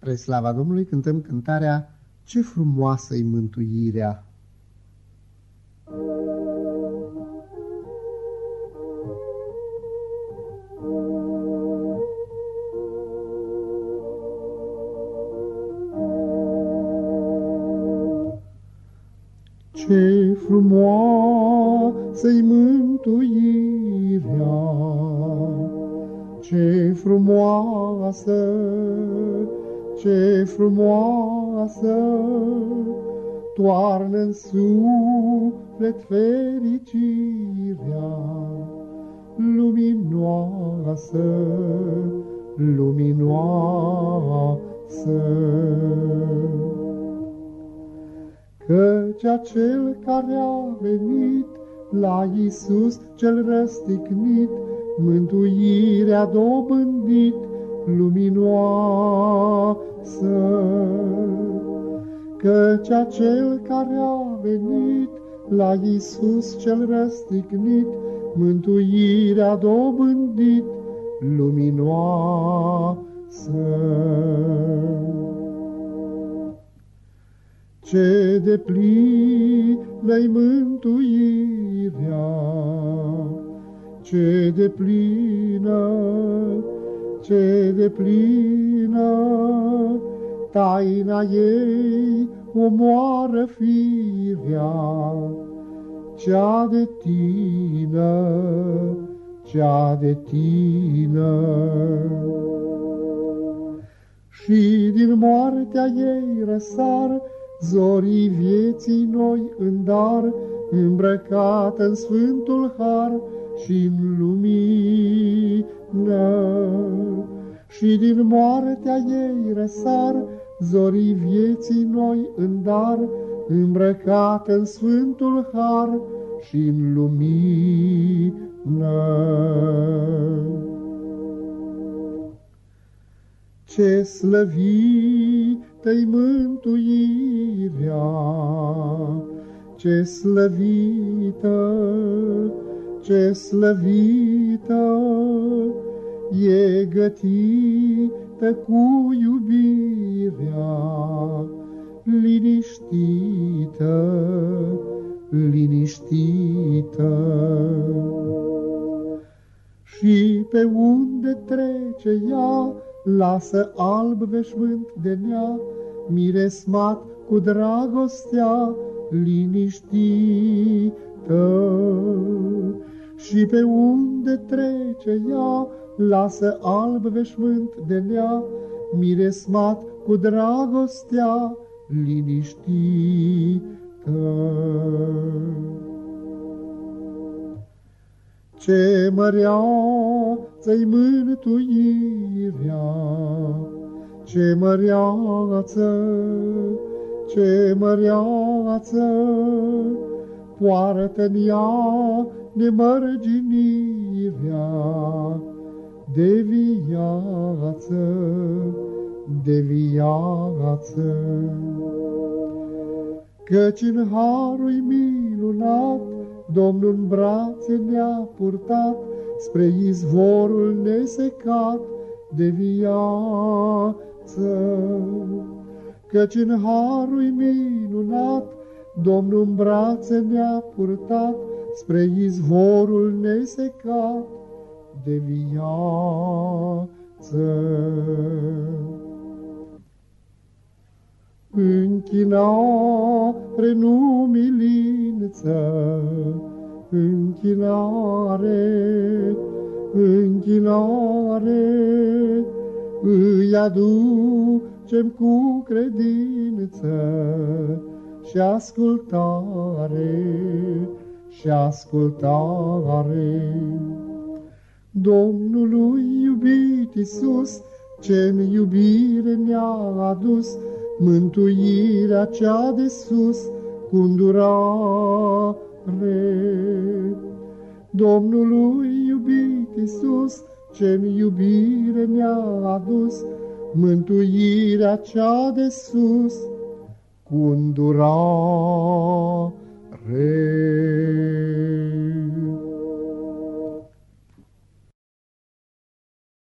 Spre slava Domnului cântăm cântarea Ce frumoasă-i mântuirea! Ce frumoasă-i mântuirea, ce frumoasă ce frumoasă toarnă în suflet fericirea, luminoasă, luminoasă. Căci acel care a venit la Iisus cel răstignit, mântuirea dobândit, luminoasă, Căci acel care a venit la Iisus cel răstignit, Mântuirea dobândit, luminoasă. Ce de plină-i mântuirea, ce de plină ce de plină, taina ei omoară firea, cea de tină, cea de tină. Și din moartea ei răsar zorii vieții noi în dar, îmbrăcată în sfântul har și în lumină și din moartea ei răsar zorii vieții noi în dar, îmbrăcat în sfântul har și în lumină. Ce slăvită-i mântuirea, ce slăvită, ce slăvită, e gătită cu iubirea, liniștită, liniștită. Și pe unde trece ea, lasă alb veșmânt de nea, miresmat cu dragostea, liniștită. Și pe unde trece ea, lasă alb veșmânt de nea, miresmat cu dragostea liniștită. Ce măreață-i mântuirea, ce măreață, ce măreață, poartă-n ea nemărginirea, de viață, de viață. Căci în harul minunat, Domnul în brațe ne-a purtat spre izvorul nesecat de viață. Căci în harul minunat, Domnul în brațe ne-a purtat spre izvorul nesecat de viață. Închinare, nu milință, închinare, închinare, îi aducem cu credință și ascultare, și ascultare. Domnului iubit Iisus, ce în iubire ne-a adus mântuirea cea de sus cu îndurare. Domnului iubit Iisus, ce în iubire ne-a adus mântuirea cea de sus cu îndurare.